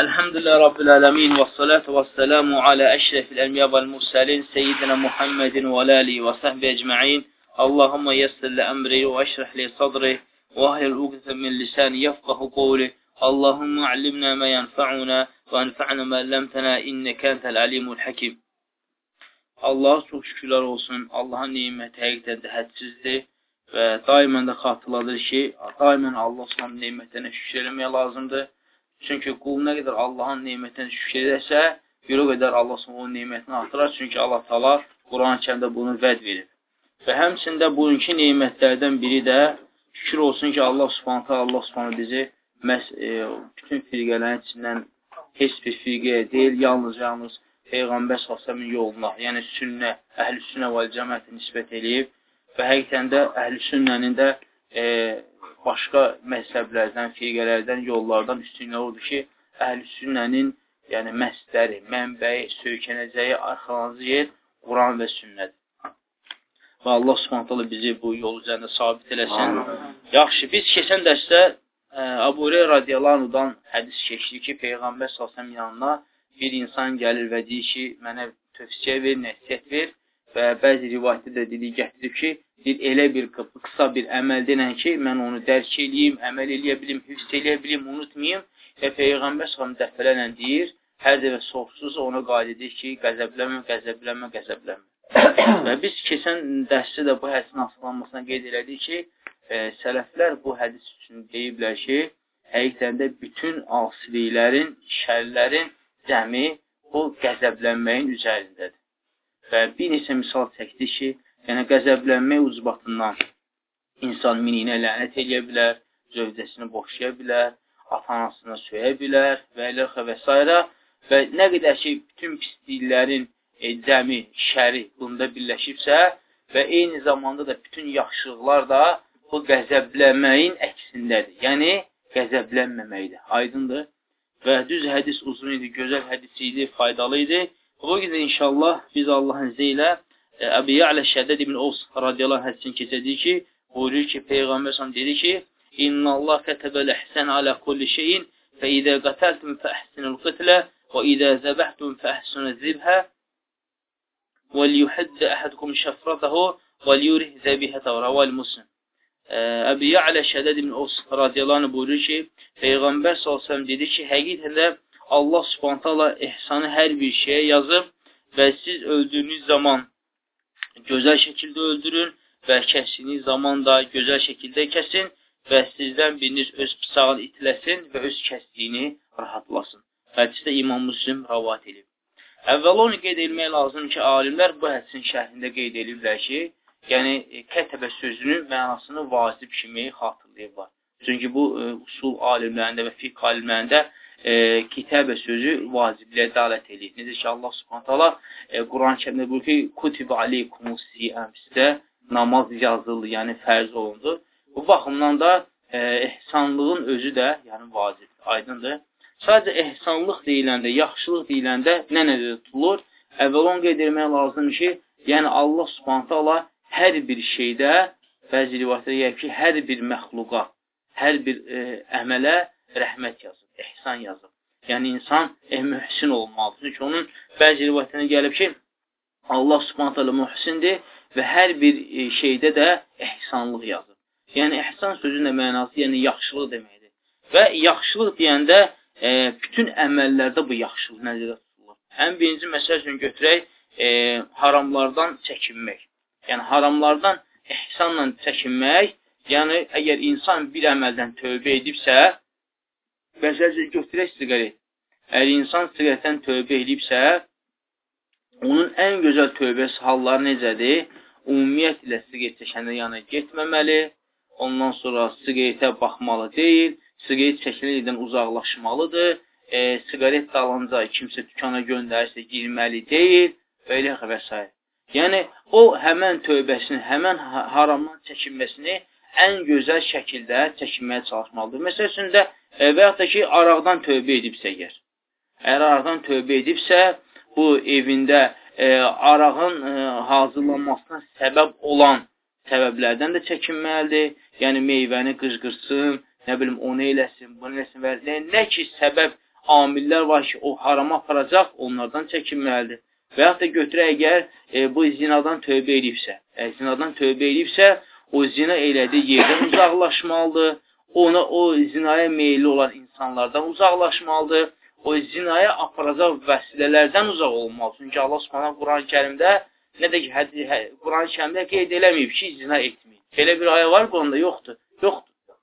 Elhamdülillah Rabbil ələmin və salatu və selamu alə əşrəfil ənbiya vəl mursəlin seyyidina Muhammedin və ləli və səhbi əcma'in. Allahumma yəssirli əmri və əşrəhli sadri və ahlil uqzə min lisani yəfqahu qovli. Allahumma allimna mə yənfa'una və ənfa'na mə əlləmtənə innəkə entəl alimul həkim. Allaha çox şükürlər olsun. Allahın neməti həqiqətən də hədsizdir və daimən də xatırladır ki, daimən Allah Subhanahu nemətinə şükür etmək lazımdır. Çünki qul nə qədər Allahın nemətinə şükür edərsə, bir o qədər Allah onun nemətini artırar. Çünki Allah Taala Quran-Kərimdə bunu vəd verib. Və həmçində bugünkü nemətlərdən biri də şükür olsun ki, Allah Subhanahu Allah Subhanahu bizi məs e, bütün firqələrin içindən heç bir firqəyə deyil, yalnız yalnız Peyğəmbər sallallahu yoluna, yəni sünnə, əhl-i sünnə və cəmaətə nisbət eləyib və həqiqətən də əhl-i sünnənin də e, başqa məzhəblərdən, firqələrdən, yollardan üstünlüyü odur ki, əhl-i sünnənin yəni məsdəri, mənbəyi, söykənəcəyi, arxalanıcı yer Quran və sünnədir. Və Allah subhanətələ bizi bu yol üzərində sabit eləsin. Yaxşı, biz keçən dərsdə ə, e, Hurey radiyallahu hədis keçdi ki, Peyğəmbər salsam yanına bir insan gəlir və deyir ki, mənə tövsiyə ver, nəsiyyət ver və bəzi rivayətdə də dediyi gətirib ki, bir elə bir qısa bir əməl denən ki, mən onu dərk eləyim, əməl eləyə bilim, hifz eləyə bilim, unutmayım və Peyğəmbər s.ə.v dəfələrlə deyir, hər dəfə soğuqsuz ona qayd edir ki, qəzəblənmə, qəzəblənmə, qəzəblənmə. və biz keçən dərsdə də bu hədisin asılanmasına qeyd elədik ki, e, sələflər bu hədis üçün deyiblər ki, həqiqətən də bütün asiliklərin, şərlərin cəmi bu qəzəblənməyin üzərindədir. Və bir neçə misal çəkdi ki, Yəni, qəzəblənmək ucbatından insan miniyinə lənət eləyə bilər, zövcəsini boşaya bilər, atanasını söyə bilər və eləxə və s. Və nə qədər ki, bütün pisliklərin e, cəmi, şəri bunda birləşibsə və eyni zamanda da bütün yaxşılıqlar da bu qəzəblənməyin əksindədir. Yəni, qəzəblənməməkdir. Aydındır. Və düz hədis uzun idi, gözəl hədis idi, faydalı idi. Bu gün inşallah biz Allahın izniyle ilə Əbi Ya'lə Şəddəd ibn Os radiyallahu hədisini keçəcək ki, buyurur ki, Peyğəmbər səhəm dedi ki, İnna Allah kətəbəl əhsən alə kulli şeyin fə idə qətəltum fə əhsinul qitlə və idə zəbəhtum fə əhsinul zibhə və liyuhəddə əhədkum şəfrətəhu və liyurih zəbihətə rəval muslim. Əbi Ya'lə Şəddəd ibn Os radiyallahu buyurur ki, Peyğəmbər s.ə.v dedi ki, həqiqətən də Allah subhantala ehsanı hər bir şeyə yazıb və siz öldüyünüz zaman gözəl şəkildə öldürün və kəsdiyiniz zaman da gözəl şəkildə kəsin və sizdən biriniz öz pisağını itiləsin və öz kəsdiyini rahatlasın. Hədisdə İmam Müslim rəvat edib. Əvvəl onu qeyd edilmək lazım ki, alimlər bu hədisin şərhində qeyd ediblər ki, yəni e, kətəbə sözünün mənasını vacib kimi xatırlayırlar. Çünki bu e, usul alimlərində və fiqh alimlərində e, kitəbə sözü vacibliyə dalət edir. Necə ki, Allah subhanət hala e, Quran-ı kərimdə buyur ki, kutibə aleykumus siyəm sizə namaz yazıldı, yəni fərz olundu. Bu baxımdan da e, ehsanlığın özü də yəni vacibdir, aydındır. Sadəcə ehsanlıq deyiləndə, yaxşılıq deyiləndə nə nədə tutulur? Əvvəl onu qeyd etmək lazımdır ki, yəni Allah subhanət hala hər bir şeydə, bəzi rivayətlər gəlir ki, hər bir məxluqa, hər bir e, əmələ rəhmət yazır ehsan yazıb. Yəni, insan eh, mühsin olmalıdır. Çünki onun bəzi rivayətlərində gəlib ki, Allah subhanət hələ mühsindir və hər bir e, şeydə də ehsanlıq yazıb. Yəni, ehsan sözünün mənası, yəni yaxşılıq deməkdir. Və yaxşılıq deyəndə e, bütün əməllərdə bu yaxşılıq nəzərdə tutulur. Ən birinci məsəl üçün götürək, e, haramlardan çəkinmək. Yəni, haramlardan ehsanla çəkinmək, yəni əgər insan bir əməldən tövbə edibsə, Məsələn, götürək siqaret. Əgər insan siqaretdən tövbə edibsə, onun ən gözəl tövbəsi halları necədir? Ümumiyyətlə siqaret çəkəndə yana getməməli, ondan sonra siqaretə baxmalı deyil, siqaret çəkilirdən uzaqlaşmalıdır, e, siqaret dalınca kimsə dükana göndərirsə girməli deyil və elə və s. Yəni, o həmən tövbəsini, həmən haramdan çəkinməsini ən gözəl şəkildə çəkinməyə çalışmalıdır. Məsəl üçün də e, və yaxud da ki, araqdan tövbə edibsə əgər. Əgər araqdan tövbə edibsə, bu evində e, arağın e, hazırlanmasına səbəb olan səbəblərdən də çəkinməlidir. Yəni, meyvəni qıcqırsın, nə bilim, onu eləsin, bunu eləsin və nə, nə ki, səbəb amillər var ki, o harama aparacaq, onlardan çəkinməlidir. Və yaxud da götürək, əgər e, bu zinadan tövbə edibsə, əgər zinadan tövbə edibsə, o zina elədiyi yerdən uzaqlaşmalıdır, ona o zinaya meyilli olan insanlardan uzaqlaşmalıdır, o zinaya aparacaq vəsilələrdən uzaq olmalı. Çünki Allah Subhanahu Quran-ı Kərimdə nə də ki, hə, Quran-ı Kərimdə qeyd eləməyib ki, zina etməyin. Belə bir ayə var Quranda? Yoxdur. Yoxdur.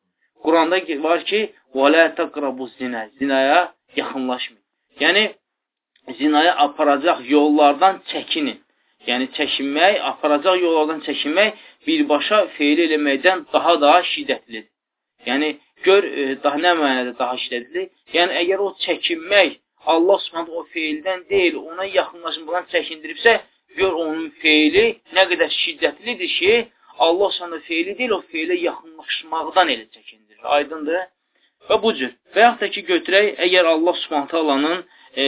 Quranda var ki, "Və la taqrabu zina." Zinaya yaxınlaşmayın. Yəni zinaya aparacaq yollardan çəkinin. Yəni çəkinmək, aparacaq yollardan çəkinmək birbaşa feil eləməkdən daha daha şiddətlidir. Yəni gör e, daha nə mənada daha şiddətli? Yəni əgər o çəkinmək Allah Subhanahu o feildən deyil, ona yaxınlaşmaqdan çəkindiribsə, gör onun feili nə qədər şiddətlidir ki, Allah sana feili deyil, o feilə yaxınlaşmaqdan elə çəkindirir. Aydındır? Və bu cür. Və yaxud da ki, götürək, əgər Allah subhanətə alanın e,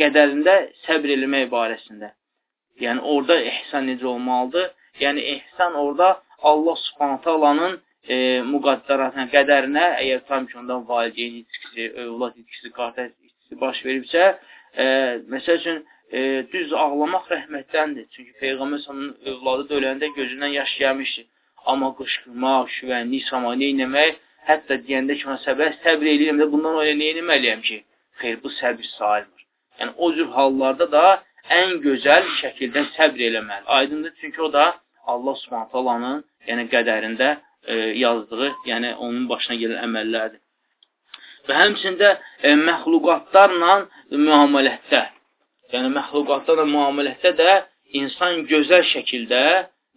qədərində səbr eləmək barəsində. Yəni, orada ehsan necə olmalıdır? Yəni, ehsan orada Allah subhanətə alanın e, müqaddaratına, qədərinə, əgər tam ki, ondan valideyn itkisi, övlad itkisi, qardaş itkisi baş veribsə, e, məsəl üçün, e, düz ağlamaq rəhmətdəndir. Çünki Peyğəmbər sallallahu övladı da öləndə gözündən yaş gəlmişdi. Amma qışqırmaq, şüvənlik, sama neynəmək, hətta deyəndə ki, ona səbr, eləyirəm də bundan öyle neynəməliyəm ki? Xeyr, bu səbr sayılmır. Yəni, o cür hallarda da ən gözəl şəkildə səbr eləməli. Aydındır, çünki o da Allah subhanət yəni qədərində e, yazdığı, yəni onun başına gələn əməllərdir. Və həmçində e, məxluqatlarla müamələtdə, yəni məxluqatlarla müamilətdə də insan gözəl şəkildə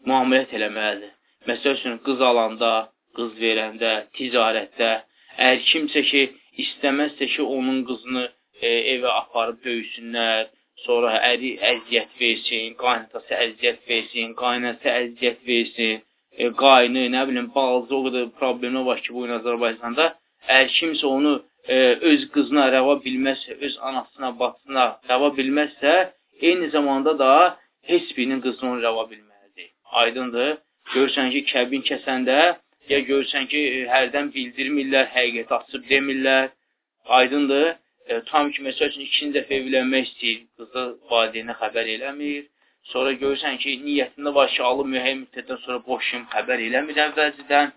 müamilət eləməlidir. Məsəl üçün, qız alanda, qız verəndə, ticarətdə, əgər kimsə ki, istəməzsə ki, onun qızını e, evə aparıb döysünlər, sonra əri əziyyət versin, qaynatası əziyyət versin, qaynası əziyyət versin, e, qaynı, nə bilim, bazı o qədər problemə var ki, bu gün Azərbaycanda, əgər kimsə onu e, öz qızına rəva bilməzsə, öz anasına, bacısına rəva bilməzsə, eyni zamanda da heç birinin qızını onu rəva bilməlidir. Aydındır. Görürsən ki, kəbin kəsəndə ya görürsən ki, e, hərdən bildirmirlər, həqiqət açıb demirlər. Aydındır. E, tam ki, məsəl üçün, ikinci dəfə evlənmək istəyir, qızı valideynə xəbər eləmir. Sonra görürsən ki, niyyətində var ki, alıb müəyyən müddətdən sonra boşum, xəbər eləmir əvvəlcədən.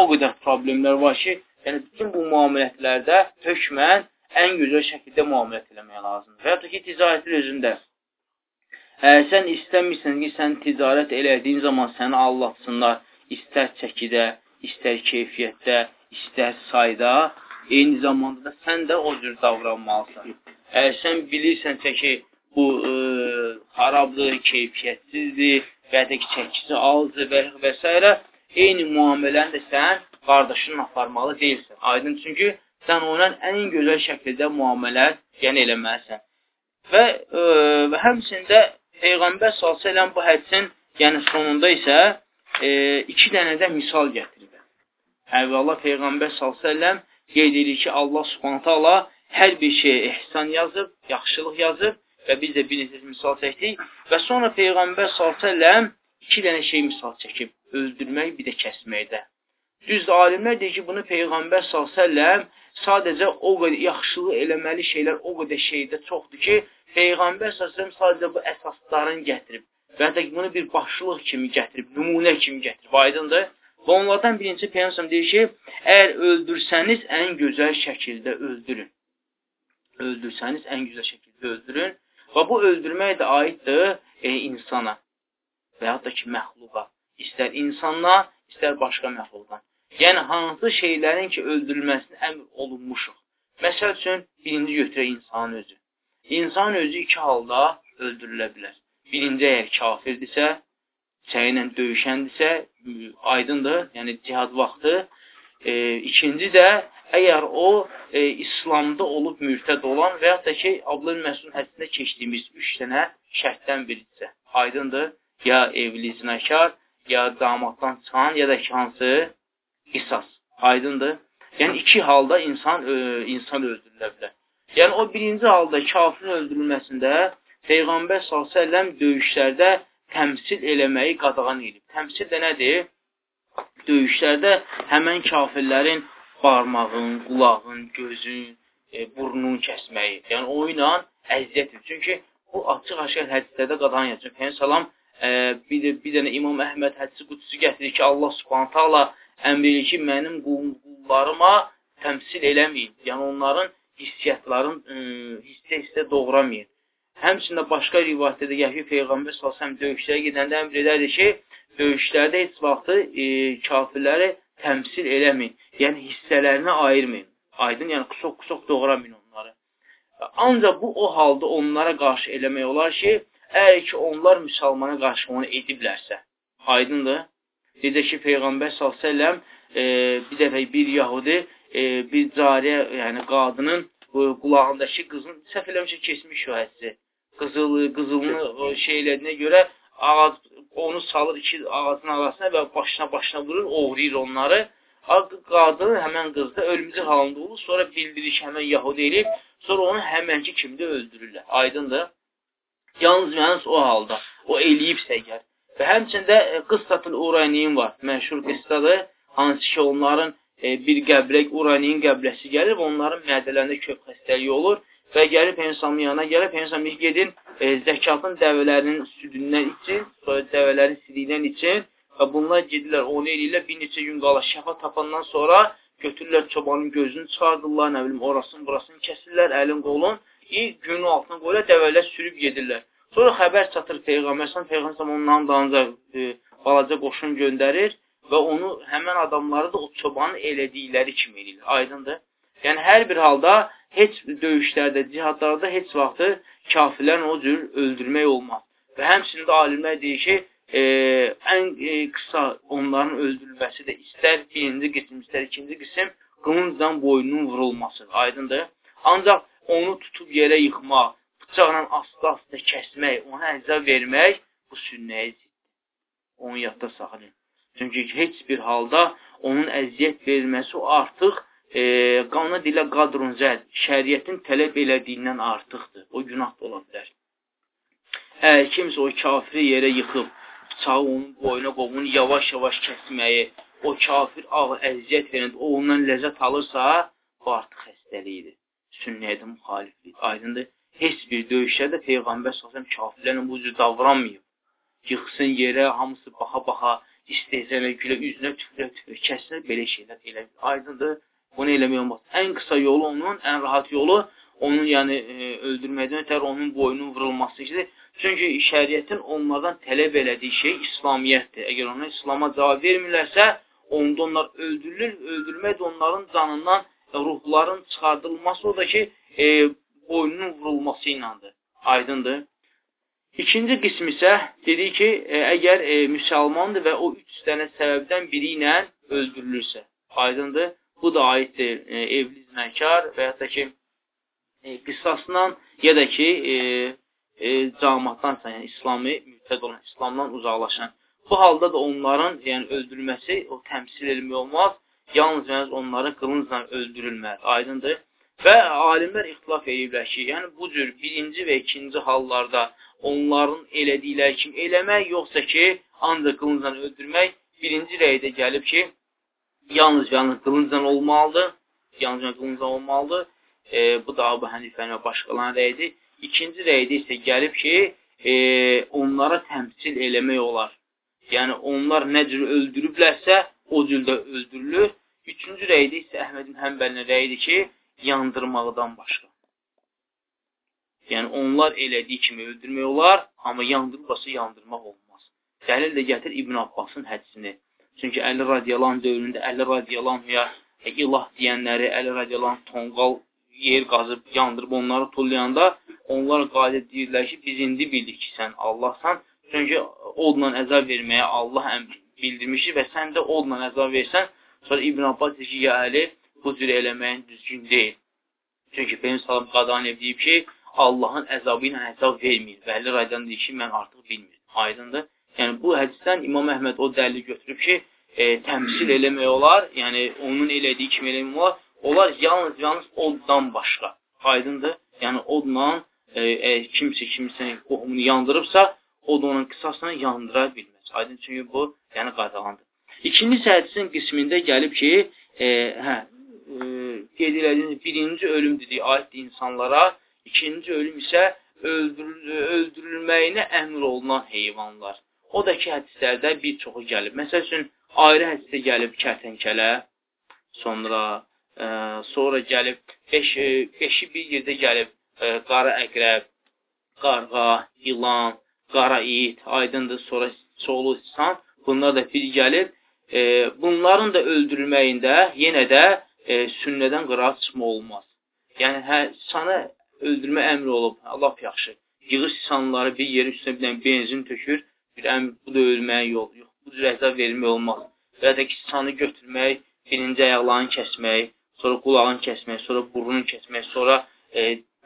O qədər problemlər var ki, Yəni, bütün bu müamilətlərdə hökmən ən gözəl şəkildə müamilət eləmək lazımdır. Və da ki, ticarətin özündə. Əgər sən istəmirsən ki, sən ticarət elədiyin zaman səni allatsınlar, istər çəkidə, istər keyfiyyətdə, istər sayda, eyni zamanda da sən də o cür davranmalısan. Əgər sən bilirsənsə ki, bu ə, e, xarabdır, keyfiyyətsizdir və ya da ki, çəkisi azdır və, və s. eyni müamiləni də sən qardaşının aparmalı deyilsən. Aydın çünki sən ona ən gözəl şəkildə müamilə yəni eləməlisən. Və, e, və həmçində Peyğəmbər s.ə.v bu hədisin yəni sonunda isə e, iki dənə də misal gətirir. Əvvəla Peyğəmbər s.ə.v qeyd edir ki, Allah subhanətə hər bir şeyə ehsan yazıb, yaxşılıq yazıb və biz də bir neçə misal çəkdik. Və sonra Peyğəmbər s.ə.v iki dənə şey misal çəkib, öldürmək, bir də kəsməkdə. Düz alimlər deyir ki, bunu Peyğəmbər s.ə.v sadəcə o qədər yaxşılıq eləməli şeylər o qədər şeydə çoxdur ki, Peyğəmbər s.ə.v sadəcə bu əsaslarını gətirib və hətta bunu bir başlıq kimi gətirib, nümunə kimi gətirib, aydındır. Və onlardan birinci Peyğəmbər deyir ki, əgər öldürsəniz, ən gözəl şəkildə öldürün. Öldürsəniz, ən gözəl şəkildə öldürün. Və bu öldürmək də aiddir e, insana və yaxud da ki, məxluqa. İstər insanla, istər başqa məxluqdan. Yəni, hansı şeylərin ki, öldürülməsini əmr olunmuşuq. Məsəl üçün, birinci götürək insanın özü. İnsan özü iki halda öldürülə bilər. Birinci, əgər kafirdirsə, səylə döyüşəndirsə, aydındır, yəni cihad vaxtı. E, ikinci də, əgər o e, İslamda olub mürtəd olan və yaxud da ki, Abdülün Məsudun hədisində keçdiyimiz üç dənə şərtdən biridirsə, aydındır, ya evli zinəkar, ya damaddan çıxan, ya da ki, hansı qisas. Aydındır? Yəni iki halda insan ö, insan öldürülə bilər. Yəni o birinci halda kafirin öldürülməsində Peyğəmbər s.ə.v döyüşlərdə təmsil eləməyi qadağan edib. Təmsil də nədir? Döyüşlərdə həmən kafirlərin barmağın, qulağın, gözün, e, burnunu kəsməyi. Yəni o ilə əziyyət edir. Çünki bu açıq-aşkar hədislərdə qadan yazır. Peyğəmbər salam e, bir, bir dənə İmam Əhməd hədisi qudsi gətirir ki, Allah Subhanahu taala əmr edir ki, mənim qullarıma təmsil eləməyin. Yəni onların hissiyatların e, hissə-hissə doğramayın. Həmçində başqa rivayətdə də gəlir Peyğəmbər sallallahu döyüşlərə gedəndə əmr edərdi ki, döyüşlərdə heç vaxtı e, kafirləri təmsil eləməyin. Yəni hissələrinə ayırmayın. Aydın, yəni qusok-qusok doğramayın onları. Ancaq bu o halda onlara qarşı eləmək olar ki, əgər ki, onlar müsəlmana qarşı onu ediblərsə. Aydındır. Necə ki, Peyğəmbər s.ə.v e, bir dəfə bir yahudi e, bir cariyə, yəni qadının e, qulağındakı qızın səhv eləmişə keçmiş şu hədsi. Qızılı, qızılını şey elədiyinə görə ağac, onu salır iki ağacın arasına və başına başına vurur, oğrayır onları. Qadın həmən qızda ölümcül halında olur. Sonra bildirir ki, həmən Yahudi eləyib. Sonra onu həmənki kimdə öldürürlər. Aydındır. Yalnız yalnız o halda. O eləyibsə əgər. Və həmçində e, qıssatın uraniyin var. Məşhur qıssadır. Hansı ki, onların e, bir qəbrək, uraniyin qəbləsi gəlir və onların mədələrində kök xəstəliyi olur və gəlib Peyğəmbərin yanına gəlib Peyğəmbər gedin e, zəkatın dəvələrinin südündən için, dəvələrin siliyindən için Və bunlar gedirlər, onu eləyirlər, bir neçə gün qala şəfa tapandan sonra götürürlər çobanın gözünü çıxardırlar, nə bilim, orasını, burasını kəsirlər, əlin, qolun, günün altına qoyurlar, dəvələr sürüb gedirlər. Sonra xəbər çatır Peyğəmbərsən, Peyğəmbər ondan danca e, balaca qoşun göndərir və onu həmən adamları da o çobanın elədikləri kimi eləyirlər. Aydındır? Yəni, hər bir halda heç döyüşlərdə, cihadlarda heç vaxtı kafirlərin o cür öldürmək olmaz. Və həmçində alimlər deyir ki, e, ən e, qısa onların öldürülməsi də istər birinci qism, istər ikinci qism qılıncdan boynunun vurulması. Aydındır. Ancaq onu tutub yerə yıxmaq, bıçaqla asta-asta kəsmək, ona əzə vermək bu sünnəyə ziddir. Onu yadda saxlayın. Çünki heç bir halda onun əziyyət verilməsi artıq e, qanuna dilə qadrun zəl, şəriətin tələb elədiyindən artıqdır. O günah da ola bilər. Əgər kimsə o kafiri yerə yıxıb, bıçağı onun boyuna qovun, yavaş-yavaş kəsməyi, o kafir ağır əziyyət verəndə o ondan ləzzət alırsa, bu artıq xəstəlikdir. Sünnəyə müxaliflik. Aydındır. Heç bir döyüşdə Peyğəmbər s.ə.v kafirlərlə bu cür davranmayıb. Yıxsın yerə, hamısı baxa-baxa, istehzələ, gülə, üzünə tüfrə-tüfrə, kəslər, belə şeylər elə. Aydındır. Bunu eləmək olmaz. Ən qısa yolu onun, ən rahat yolu onun yəni e, öldürməkdən ötər onun boynunun vurulması ki, Çünki şəriətin onlardan tələb elədiyi şey İslamiyyətdir. Əgər onlar İslama cavab vermirlərsə, onda onlar öldürülür. Öldürmək də onların canından ruhların çıxardılması o da ki, e, boynunun vurulması iləndir. Aydındır. İkinci qism isə dedik ki, e, əgər e, müsəlmandır və o üç dənə səbəbdən biri ilə öldürülürsə, aydındır. Bu da aiddir e, evli zinəkar və da ki, e, qisasla ya da ki, e, e, cəmaatdansa, yəni İslami mütəd olan, İslamdan uzaqlaşan. Bu halda da onların yəni öldürülməsi o təmsil edilmək olmaz. Yalnız yalnız onları qılıncla öldürülməz. Aydındır? Və alimlər ixtilaf ediblər ki, yəni bu cür birinci və ikinci hallarda onların elədikləri kimi eləmək, yoxsa ki, ancaq qılıncla öldürmək birinci rəydə gəlib ki, yalnız yalnız qılıncla olmalıdır. Yalnız qılıncla olmalıdır. E, bu da Abu Hənifənin və başqalarının rəyidir. İkinci rəydə isə gəlib ki, e, onlara təmsil eləmək olar. Yəni, onlar nə cür öldürüblərsə, o cürdə öldürülür. Üçüncü rəydə isə Əhmədin Həmbəlinin rəyidir ki, yandırmaqdan başqa. Yəni, onlar elədiyi kimi öldürmək olar, amma yandırılbasa yandırmaq olmaz. Dəlil də gətir İbn Abbasın hədisini. Çünki Əli radiyalan dövründə Əli radiyalanıya ilah deyənləri, Əli radiyalan tonqal yer qazıb, yandırıb onları tullayanda onlar qadir deyirlər ki, biz indi bildik ki, sən Allahsan. Çünki odla əzab verməyə Allah əmr bildirmişdir və sən də odla əzab versən, sonra İbn Abbas deyir ki, ya Əli, bu cür eləməyin düzgün deyil. Çünki Peyyəm Salam Qadanev deyib ki, Allahın əzabı ilə əzab vermir. Və Əli Raydan deyir ki, mən artıq bilmirəm. Aydındır. Yəni, bu hədisdən İmam Əhməd o dəlili götürüb ki, e, təmsil eləmək olar, yəni onun elədiyi kimi eləmək olar. Onlar yalnız, yalnız oddan başqa. Aydındır. Yəni, odla e, e, kimsə kimsəni qohumunu yandırıbsa, o da onun qısasını yandıra bilməz. Aydın çünki bu, yəni qadalandır. İkinci hədisin qismində gəlib ki, e, hə, e, qeyd elədiyiniz birinci ölüm dedik, aiddir insanlara, ikinci ölüm isə öldürül öldürülməyinə əmr olunan heyvanlar. O da ki, hədislərdə bir çoxu gəlib. Məsəl üçün, ayrı hədisdə gəlib kərtənkələ, sonra ə, sonra gəlib beş, beşi bir yerdə gəlib ə, qara əqrəb, qarğa, ilan, qara it, aydındır, sonra çoğulu insan, bunlar da bir gəlib. E, bunların da öldürülməyində yenə də e, sünnədən qıraat çıxma olmaz. Yəni, hə, sana öldürmə əmri olub, Allah yaxşı. Yığır insanları bir yerin üstünə bir benzin tökür, bir əmr, bu da ölməyə yol yox. Bu cür əzab verilmək olmaz. Və da ki, insanı götürmək, birinci ayaqlarını kəsmək, sonra qulağını kəsmək, sonra burnunu kəsmək, sonra e,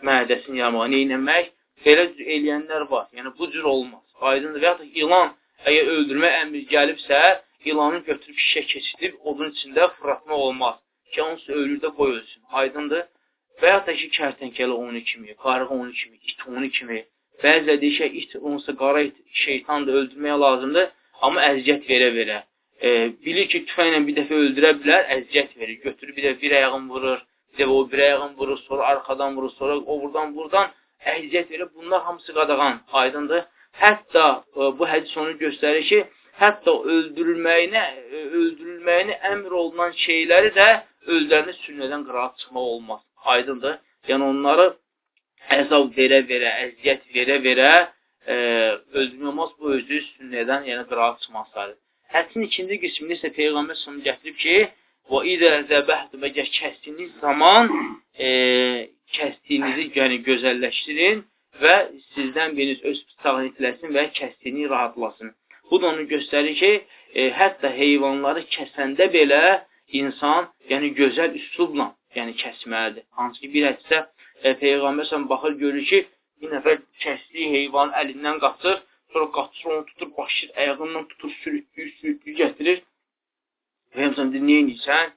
mədəsini yarmağa, neynəmək, belə eləyənlər var. Yəni, bu cür olmaz. Aydındır. Və ya da ilan, əgər öldürmə əmri gəlibsə, ilanı götürüb şişə keçidib, odun içində fırlatma olmaz. Ki, onsa ölür də qoy ölsün. Aydındır. Və ya da ki, kərtənkələ onu kimi, qarğı onu kimi, it onu kimi. Bəzilə deyişə, it, onsa qara it, şeytan da öldürməyə lazımdır, amma əziyyət verə-verə. E, bilir ki, tüfəylə bir dəfə öldürə bilər, əziyyət verir. Götürür bir də bir ayağın vurur, bir də o bir ayağın vurur, sonra arxadan vurur, sonra o buradan buradan əziyyət verir. Bunlar hamısı qadağan, aydındır. Hətta e, bu hədis onu göstərir ki, hətta öldürülməyinə, e, öldürülməyinə əmr olunan şeyləri də özlərinə sünnədən qıraat çıxmaq olmaz. Aydındır. Yəni onları əzab verə-verə, əziyyət verə-verə e, öldürmək olmaz. Bu özü sünnədən, yəni qıraat çıxmaq sayılır. Hədisin ikinci qismini isə Peyğəmbər sonu gətirib ki, və idə zəbəhdə və kəsdiyiniz zaman e, kəsdiyinizi yəni gözəlləşdirin və sizdən biriniz öz bıçağını itiləsin və kəsdiyini rahatlasın. Bu da onu göstərir ki, e, hətta heyvanları kəsəndə belə insan yəni gözəl üslubla yəni kəsməlidir. Hansı ki, bir hədisdə e, Peyğəmbər sən baxır, görür ki, bir nəfər kəsdiyi heyvanı əlindən qaçır, sonra qaçır, onu tutur, başır, ayağından tutur, sürütlüyür, sürütlüyür, gətirir. Peyğəmbər deyir, nə edirsən?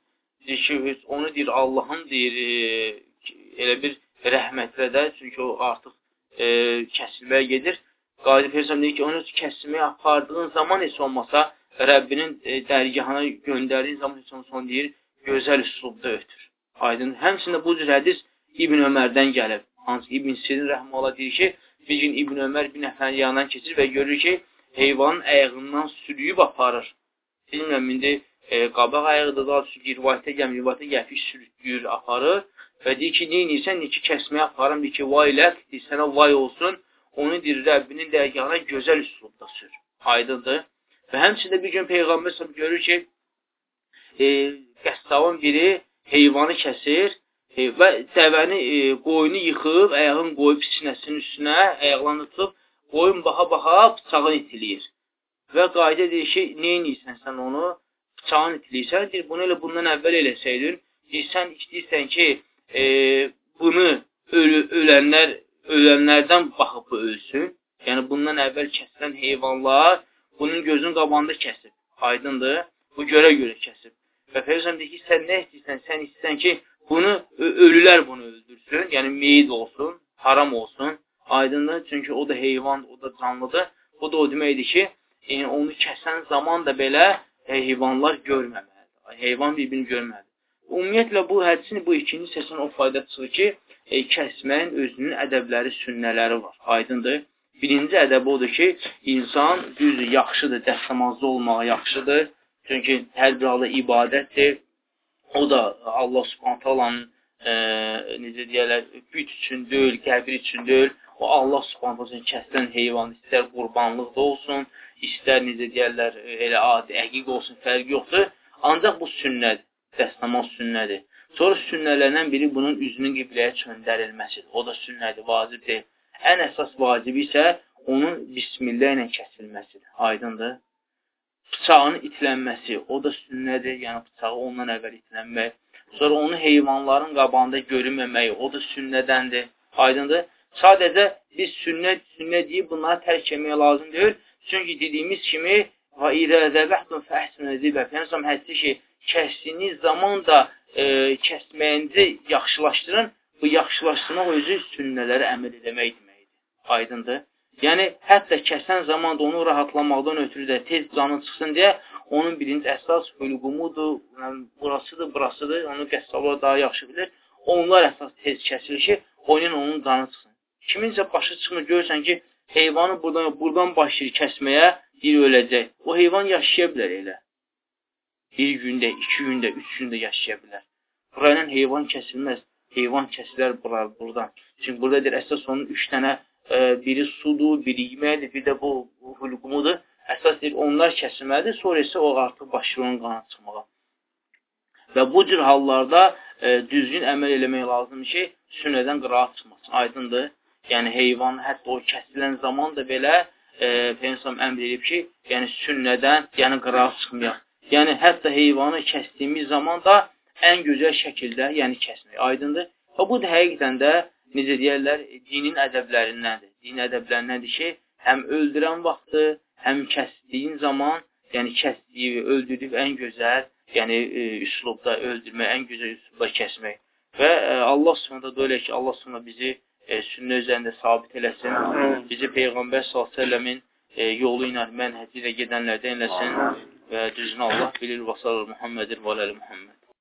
Deyir ki, onu deyir, Allahın deyir, e, elə bir rəhmətlə də, çünki o artıq e, kəsilməyə gedir. Qadi Peyğəmbər deyir ki, onu kəsilməyə apardığın zaman heç olmasa Rəbbinin e, dərgahına göndərdiyin zaman heç olmasa deyir, gözəl üslubda ötür. Aydın. Həmçində bu cür hədis İbn Ömərdən gəlib. Hansı İbn Sirin rəhməhullah deyir ki, bir gün İbn Ömər bir nəfərin yanından keçir və görür ki, heyvanın əyağından sürüyüb aparır. Bilmirəm, indi e, qabaq ayağıdır, daha çünki rivayətə gəlmir, rivayətə gəlmiş sürüklüyür, aparır Və deyir ki, neynirsən? Deyir ki, kəsməyə aparım. Deyir ki, vay lət, deyir, sənə vay olsun. Onu deyir, Rəbbinin dərgahına gözəl üslubda sür. Aydındır. Və həmçində bir gün Peyğəmbər görür ki, e, qəssabın biri heyvanı kəsir və dəvəni, e, qoyunu yıxıb, ayağını qoyub sinəsinin üstünə, ayaqlarını tutub, qoyun baxa-baxa bıçağını itiliyir. Və qayda deyir ki, neynirsən sən onu? Bıçağını itiliyirsən. Deyir, bunu elə bundan əvvəl eləsəydin. Deyir, sən istəyirsən ki, e, bunu ölü, ölənlər ölənlərdən baxıb ölsün. Yəni bundan əvvəl kəsilən heyvanlar bunun gözün qabağında kəsib. Aydındır? Bu görə-görə kəsib. Və Peyğəmbər deyir ki, sən nə istəyirsən? Sən istəyirsən ki, bunu ölülər bunu öldürsün, yəni meyid olsun, haram olsun. Aydındır? Çünki o da heyvan, o da canlıdır. Bu da o deməkdir ki, yəni onu kəsən zaman da belə heyvanlar görməməlidir. Heyvan bir-birini görməlidir. Ümumiyyətlə, bu hədisin bu ikinci hissəsinin o fayda çıxır ki, e, kəsməyin özünün ədəbləri, sünnələri var. Aydındır. Birinci ədəb odur ki, insan düz yaxşıdır, dəstəmazlı olmağı yaxşıdır. Çünki hər bir halda ibadətdir. O da Allah subhanət alanın e, necə deyərlər, büt üçün deyil, qəbir üçün deyil. O Allah subhanət alanın kəsilən heyvan istər qurbanlıq da olsun, istər necə deyərlər, elə adi, əqiq olsun, fərqi yoxdur. Ancaq bu sünnədir dəstəmaz sünnədir. Sonra sünnələrdən biri bunun üzünün qibləyə çöndərilməsidir. O da sünnədir, vacibdir. Ən əsas vacibi isə onun bismillah ilə kəsilməsidir. Aydındır? Bıçağın itlənməsi, o da sünnədir. Yəni bıçağı ondan əvvəl itlənmək. Sonra onu heyvanların qabağında görünməmək, o da sünnədəndir. Aydındır? Sadəcə biz sünnət, sünnət deyib bunları tərk etmək lazım deyil. Çünki dediyimiz kimi və idə zəbəhtum fəhsinə zibə. Peyğəmbər hədisi ki, kəsdiyiniz zaman da e, kəsməyinizi yaxşılaşdırın. Bu yaxşılaşdırmaq özü sünnələrə əməl eləmək deməkdir. Aydındır? Yəni, hətta kəsən zaman da onu rahatlamaqdan ötürü də tez canı çıxsın deyə onun birinci əsas hülqumudur, yəni, burasıdır, burasıdır, onu qəssablar daha yaxşı bilir. Onlar əsas tez kəsilir ki, oyun onun canı çıxsın. Kimincə başı çıxmır, görürsən ki, heyvanı buradan, buradan başlayır kəsməyə, deyir öləcək. O heyvan yaşaya bilər elə. Bir gündə, iki gündə, üç gündə yaşaya bilər. Burayla heyvan kəsilməz. Heyvan kəsilər buradan. Çünki burada deyir, əsas onun üç dənə biri sudur, biri yeməkdir, bir də bu, hülqumudur. Əsas deyir, onlar kəsilməlidir, sonra isə o artıq başlayır onun qanat çıxmağa. Və bu cür hallarda e, düzgün əməl eləmək lazımdır ki, sünnədən qıraat çıxmasın. Aydındır? Yəni, heyvan hətta o kəsilən zaman da belə e, Peygəmbər əmr edib ki, yəni sünnədən, yəni qıraat çıxmayaq. Yəni, hətta heyvanı kəsdiyimiz zaman da ən gözəl şəkildə, yəni kəsmək. Aydındır? Və bu da həqiqətən də necə deyərlər, dinin ədəblərindəndir. Din ədəblərindəndir ki, həm öldürən vaxtı, həm kəsdiyin zaman, yəni kəsdiyi, öldürdüyü ən gözəl, yəni e, üslubda öldürmək, ən gözəl üslubda kəsmək. Və e, Allah Subhanahu da ki, Allah Subhanahu bizi e, sünnə üzərində sabit eləsin. Bizi Peyğəmbər sallallahu e, yolu ilə, mənhəci ilə gedənlərdən eləsin və düzünü Allah bilir və sallallahu Muhammedin və aləli Muhammed.